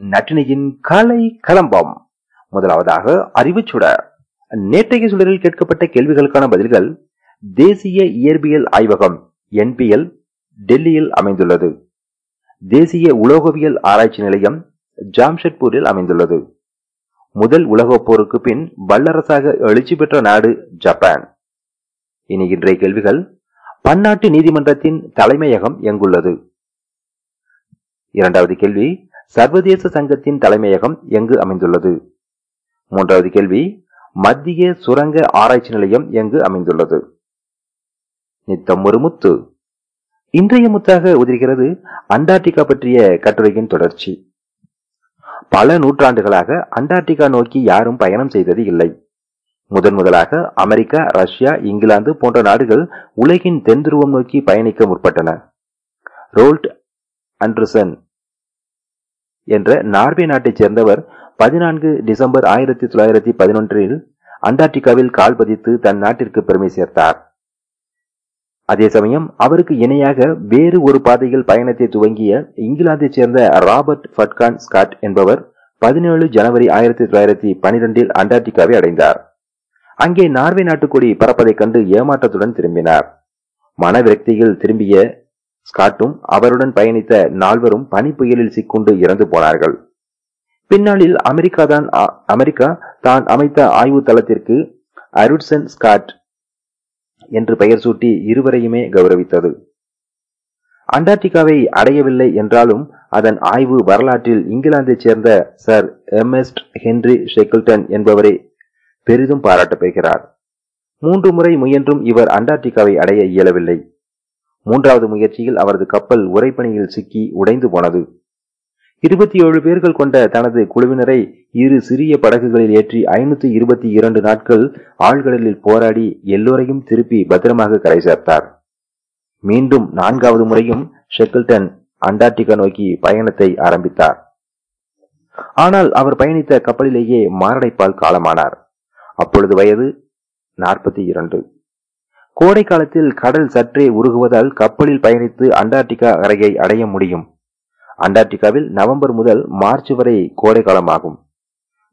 நட்டினியின் காலை களம்பம் முதலாவதாக அறிவுச்சுடர் நேற்றைய சுடரில் கேட்கப்பட்ட கேள்விகளுக்கான பதில்கள் தேசிய இயற்பியல் ஆய்வகம் என்பிஎல் டெல்லியில் அமைந்துள்ளது. தேசிய உலோகவியல் ஆராய்ச்சி நிலையம் ஜாம்ஷெட்பூரில் அமைந்துள்ளது. முதல் உலகப் போருக்கு பின் வல்லரசாக எழுச்சி பெற்ற நாடு ஜப்பான். இனி இன்றைய கேள்விகள் பன்னாட்டு நீதிமன்றத்தின் தலைமையகம் எங்குள்ளது? இரண்டாவது கேள்வி சர்வதேச சங்கத்தின் தலைமையகம் எங்கு அமைந்துள்ளது? மூன்றாவது கேள்வி மத்திய சுரங்க ஆராய்ச்சி நிலையம் எங்கு அமைந்துள்ளது? நித்தம் ஒரு முத்து. இன்றைய முத்தாக உதிர்கிறது அண்டார்டிகா பற்றிய கட்டுரையின் தொடர்ச்சி. பல நூற்றாண்டுகளாக அண்டார்டிகா நோக்கி யாரும் பயணம் செய்தது இல்லை. முதன் முதலாக அமெரிக்கா ரஷ்யா இங்கிலாந்து போன்ற நாடுகள் உலகின் தென் துருவம் நோக்கி பயணிக்க முற்பட்டன. ரோல்ட் அண்டர்சன் என்ற நார்வே நாட்டைச் சேர்ந்தவர் பதினான்கு டிசம்பர் ஆயிரத்தி தொள்ளாயிரத்தி பதினொன்றில் அண்டார்டிகாவில் கால் பதித்து தன் நாட்டிற்கு பெருமை சேர்த்தார். அதே சமயம் அவருக்கு இணையாக வேறு ஒரு பாதையில் பயணத்தை துவங்கிய இங்கிலாந்தைச் சேர்ந்த ராபர்ட் ஃபட்கான் ஸ்காட் என்பவர் பதினேழு ஜனவரி ஆயிரத்தி தொள்ளாயிரத்தி பனிரெண்டில் அண்டார்டிகாவை அடைந்தார். அங்கே நார்வே நாட்டுக்கொடி பறப்பதைக் கண்டு ஏமாற்றத்துடன் திரும்பினார். மனவிரக்தியில் திரும்பிய ஸ்காட்டும் அவருடன் பயணித்த நால்வரும் பனிப்புயலில் சிக்குண்டு இறந்து போனார்கள். பின்னாளில் அமெரிக்கா தான் அமெரிக்கா தான் அமைத்த ஆய்வு தளத்திற்கு அருட்சன் ஸ்காட் என்று பெயர் சூட்டி இருவரையுமே கௌரவித்தது. அண்டார்டிகாவை அடையவில்லை என்றாலும் அதன் ஆய்வு வரலாற்றில் இங்கிலாந்தைச் சேர்ந்த சர் எம்எஸ்ட் ஹென்றி ஷெக்கிள்டன் என்பவரை பெரிதும் பாராட்டப்படுகிறார் மூன்று முறை முயன்றும் இவர் அண்டார்டிகாவை அடைய இயலவில்லை. மூன்றாவது முயற்சியில் அவரது கப்பல் உரைப்பணியில் சிக்கி உடைந்து போனது. இருபத்தி ஏழு பேர்கள் கொண்ட தனது குழுவினரை இரு சிறிய படகுகளில் ஏற்றி ஐநூத்தி இருபத்தி இரண்டு நாட்கள் ஆழ்கடலில் போராடி எல்லோரையும் திருப்பி பத்திரமாக கரை சேர்த்தார். மீண்டும் நான்காவது முறையும் ஷெக்கில்டன் அண்டார்டிகா நோக்கி பயணத்தை ஆரம்பித்தார். ஆனால் அவர் பயணித்த கப்பலிலேயே மாரடைப்பால் காலமானார். அப்பொழுது வயது நாற்பத்தி இரண்டு. கோடை காலத்தில் கடல் சற்றே உருகுவதால் கப்பலில் பயணித்து அண்டார்டிகா அறையை அடைய முடியும். அண்டார்டிகாவில் நவம்பர் முதல் மார்ச் வரை கோடை காலமாகும்.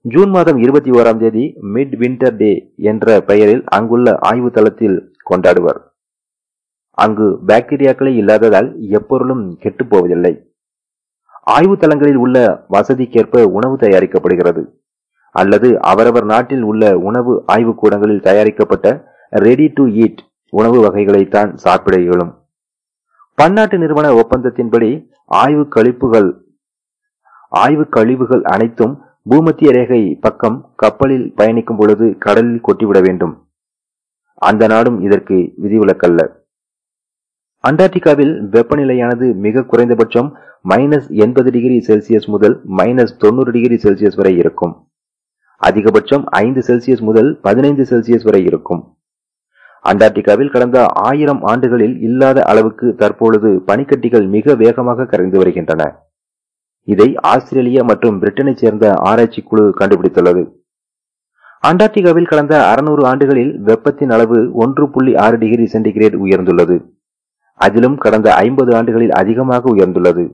ஜூன் மாதம் இருபத்தி ஓராம் தேதி மிட் வின்டர் டே என்ற பெயரில் அங்குள்ள ஆய்வு தளத்தில் கொண்டாடுவர். அங்கு பாக்டீரியாக்களே இல்லாததால் எப்பொருளும் கெட்டுப்போவதில்லை ஆய்வு தளங்களில் உள்ள வசதிக்கேற்ப உணவு தயாரிக்கப்படுகிறது. அல்லது அவரவர் நாட்டில் உள்ள உணவு ஆய்வுக்கூடங்களில் தயாரிக்கப்பட்ட ரெடி டு ஈட் உணவு வகைகளைத்தான் சாப்பிட இயலும். பன்னாட்டு நிறுவன ஒப்பந்தத்தின்படி ஆய்வு கழிப்புகள் ஆய்வு கழிவுகள் அனைத்தும் பூமத்திய ரேகை பக்கம் கப்பலில் பயணிக்கும் பொழுது கடலில் கொட்டிவிட வேண்டும். அந்த நாடும் இதற்கு விதிவிலக்கல்ல. அண்டார்டிகாவில் வெப்பநிலையானது மிக குறைந்தபட்சம் மைனஸ் எண்பது டிகிரி செல்சியஸ் முதல் மைனஸ் தொண்ணூறு டிகிரி செல்சியஸ் வரை இருக்கும். அதிகபட்சம் ஐந்து செல்சியஸ் முதல் பதினைந்து செல்சியஸ் வரை இருக்கும். அண்டார்டிகாவில் கடந்த ஆயிரம் ஆண்டுகளில் இல்லாத அளவுக்கு தற்பொழுது பனிக்கட்டிகள் மிக வேகமாக கரைந்து வருகின்றன. இதை ஆஸ்திரேலியா மற்றும் பிரிட்டனைச் சேர்ந்த ஆராய்ச்சி குழு கண்டுபிடித்துள்ளது. அண்டார்டிகாவில் கடந்த அறுநூறு ஆண்டுகளில் வெப்பத்தின் அளவு ஒன்று புள்ளி ஆறு டிகிரி சென்டிகிரேட் உயர்ந்துள்ளது. அதிலும் கடந்த ஐம்பது ஆண்டுகளில் அதிகமாக உயர்ந்துள்ளது.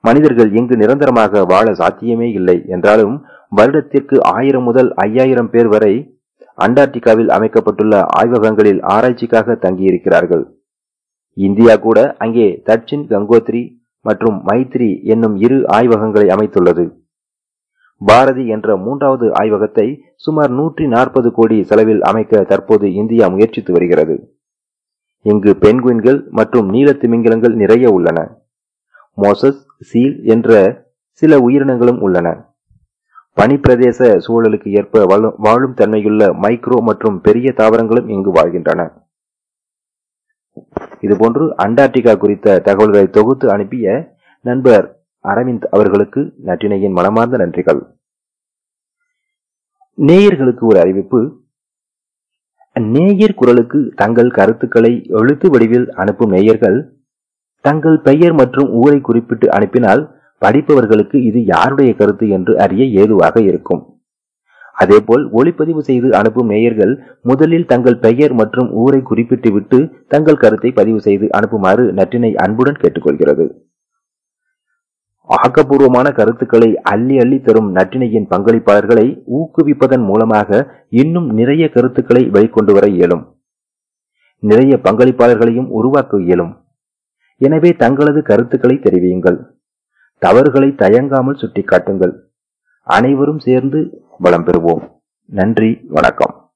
மனிதர்கள் இங்கு நிரந்தரமாக வாழ சாத்தியமே இல்லை. என்றாலும் வருடத்திற்கு ஆயிரம் முதல் ஐயாயிரம் பேர் வரை அண்டார்டிகாவில் அமைக்கப்பட்டுள்ள ஆய்வகங்களில் ஆராய்ச்சிக்காக தங்கியிருக்கிறார்கள். இந்தியா கூட அங்கே தட்சின் கங்கோத்ரி மற்றும் மைத்ரி என்னும் இரு ஆய்வகங்களை அமைத்துள்ளது. பாரதி என்ற மூன்றாவது ஆய்வகத்தை சுமார் நூற்றி நாற்பது கோடி செலவில் அமைக்க தற்போது இந்தியா முயற்சித்து வருகிறது. இங்கு பெண்குயின்கள் மற்றும் நீலத்திமிங்கிலங்கள் நிறைய உள்ளன. மோசஸ் சீல் என்ற சில உயிரினங்களும் உள்ளன. பனிப்பிரதேச சூழலுக்கு ஏற்ப வாழும் தன்மையுள்ள மைக்ரோ மற்றும் பெரிய தாவரங்களும் இங்கு வாழ்கின்றன. இதுபோன்று அண்டார்டிகா குறித்த தகவல்களை தொகுத்து அனுப்பிய நண்பர் அரவிந்த் அவர்களுக்கு நற்றினையின் மனமார்ந்த நன்றிகள். நேயர்களுக்கு ஒரு அறிவிப்பு. நேயர் குரலுக்கு தங்கள் கருத்துக்களை எழுத்து வடிவில் அனுப்பும் நேயர்கள் தங்கள் பெயர் மற்றும் ஊரை குறிப்பிட்டு அனுப்பினால் படிப்பவர்களுக்கு இது யாருடைய கருத்து என்று அறிய ஏதுவாக இருக்கும். அதேபோல் ஒளிப்பதிவு செய்து அனுப்பும் நேயர்கள் முதலில் தங்கள் பெயர் மற்றும் ஊரை குறிப்பிட்டு விட்டு தங்கள் கருத்தை பதிவு செய்து அனுப்புமாறு நற்றினை அன்புடன் கேட்டுக்கொள்கிறது. ஆக்கப்பூர்வமான கருத்துக்களை அள்ளி அள்ளி தரும் நற்றினையின் பங்களிப்பாளர்களை ஊக்குவிப்பதன் மூலமாக இன்னும் நிறைய கருத்துக்களை வெளிக்கொண்டு வர இயலும். நிறைய பங்களிப்பாளர்களையும் உருவாக்க இயலும். எனவே தங்களது கருத்துக்களை தெரிவியுங்கள். தவறுகளை தயங்காமல் சுட்டிக்காட்டுங்கள். அனைவரும் சேர்ந்து வளம் பெறுவோம். நன்றி வணக்கம்.